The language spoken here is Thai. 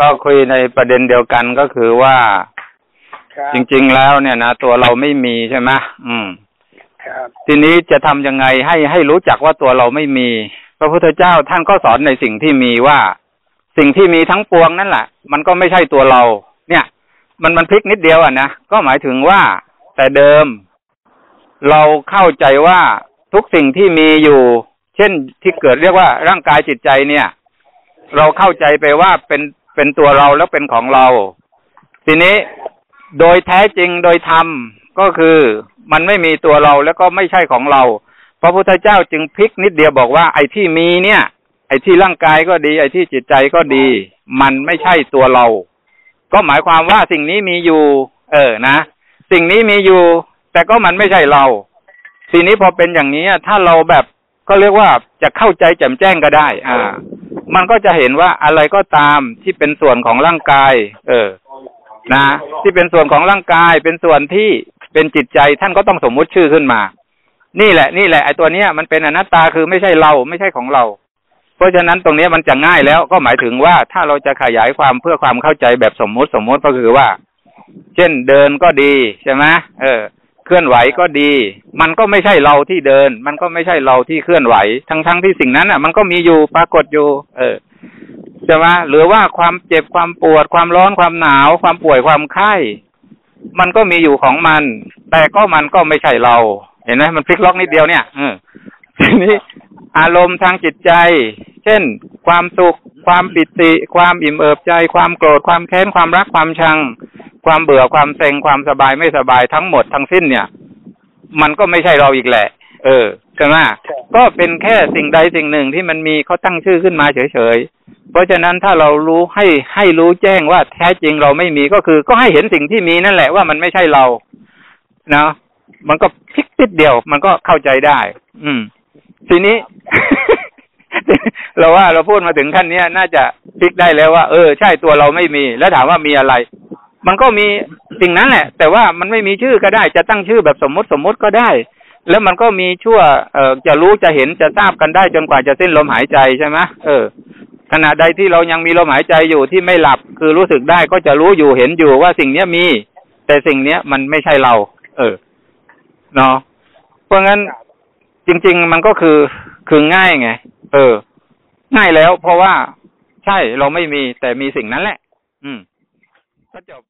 ก็คุยในประเด็นเดียวกันก็คือว่าครับจริง ๆ แล้วเนี่ยนะตัวเราไม่มีใช่ไหมอืมครับทีนี้จะทำยังไงให้ให้รู้จักว่าตัวเราไม่มี พระพุทธเจ้าท่านก็สอนในสิ่งที่มีว่า สิ่งที่มีทั้งปวงนั่นแหละ มันก็ไม่ใช่ตัวเรา เนี่ย มันมันพลิกนิดเดียวอะนะก็หมายถึงว่า แต่เดิม เราเข้าใจว่าทุกสิ่งที่มีอยู่ เช่นที่เกิดเรียกว่าร่างกายจิตใจเนี่ย เราเข้าใจไปว่าเป็น เป็นตัวเราแล้วเป็นของเรา ทีนี้โดยแท้จริงโดยธรรมก็คือมันไม่มีตัวเราแล้วก็ไม่ใช่ของเรา พระพุทธเจ้าจึงพลิกนิดเดียวบอกว่าไอ้ที่มีเนี่ย ไอ้ที่ร่างกายก็ดี ไอ้ที่จิตใจก็ดี มันไม่ใช่ตัวเรา ก็หมายความว่าสิ่งนี้มีอยู่ เออนะ สิ่งนี้มีอยู่ แต่ก็มันไม่ใช่เรา ทีนี้พอเป็นอย่างนี้ถ้าเราแบบก็เรียกว่าจะเข้าใจแจ่มแจ้งก็ได้ อ่า มันก็จะเห็นว่าอะไรก็ตามที่เป็นส่วนของร่างกาย เออ นะ ที่เป็นส่วนของร่างกาย เป็นส่วนที่เป็นจิตใจท่านก็ต้องสมมุติชื่อขึ้นมา นี่แหละ นี่แหละไอ้ตัวเนี้ยมันเป็นอนัตตาคือไม่ใช่เราไม่ใช่ของเรา เพราะฉะนั้นตรงนี้มันจะง่ายแล้วก็หมายถึงว่าถ้าเราจะขยายความเพื่อความเข้าใจแบบสมมุติสมมุติก็คือว่า เช่นเดินก็ดีใช่ไหมเออ เคลื่อนไหวก็ดี มันก็ไม่ใช่เราที่เดิน มันก็ไม่ใช่เราที่เคลื่อนไหว ทั้งทั้งที่สิ่งนั้นอะ มันก็มีอยู่ปรากฏอยู่ เออใช่ไหมหรือว่าความเจ็บความปวด ความร้อนความหนาว ความป่วยความไข้มันก็มีอยู่ของมัน แต่ก็มันก็ไม่ใช่เรา เห็นไหมมันพลิกล็อกนิดเดียวเนี่ยเออทีนี้อารมณ์ทางจิตใจ เช่น ความสุข ความปิติ ความอิ่มเอิบใจ ความโกรธ ความแค้น ความรัก ความชัง ความเบื่อความเซ็งความสบายไม่สบายทั้งหมดทั้งสิ้นเนี่ย มันก็ไม่ใช่เราอีกแหละ เออใช่ไหมก็เป็นแค่สิ่งใดสิ่งหนึ่งที่มันมีเขาตั้งชื่อขึ้นมาเฉยๆ เพราะฉะนั้นถ้าเรารู้ให้ให้รู้แจ้งว่าแท้จริงเราไม่มีก็คือ ก็ให้เห็นสิ่งที่มีนั่นแหละว่ามันไม่ใช่เราเนาะมันก็พลิกนิดเดียว มันก็เข้าใจได้ อืม ทีนี้ เราว่าเราพูดมาถึงขั้นเนี้ย น่าจะพลิกได้แล้วว่า เออ ใช่ตัวเราไม่มี แล้วถามว่ามีอะไร มันก็มีสิ่งนั้นแหละ แต่ว่ามันไม่มีชื่อก็ได้ จะตั้งชื่อแบบสมมติสมมติก็ได้ แล้วมันก็มีชั่วเอ่อจะรู้จะเห็นจะทราบกันได้จนกว่าจะสิ้นลมหายใจใช่ไหมเออขณะใดที่เรายังมีลมหายใจอยู่ที่ไม่หลับคือรู้สึกได้ก็จะรู้อยู่เห็นอยู่ว่าสิ่งเนี้ยมี แต่สิ่งเนี้ยมันไม่ใช่เรา เออเนาะเพราะงั้นจริง ๆ มันก็คือคือง่ายไง เออ ง่ายแล้ว เพราะว่าใช่เราไม่มีแต่มีสิ่งนั้นแหละ อืมก็จบ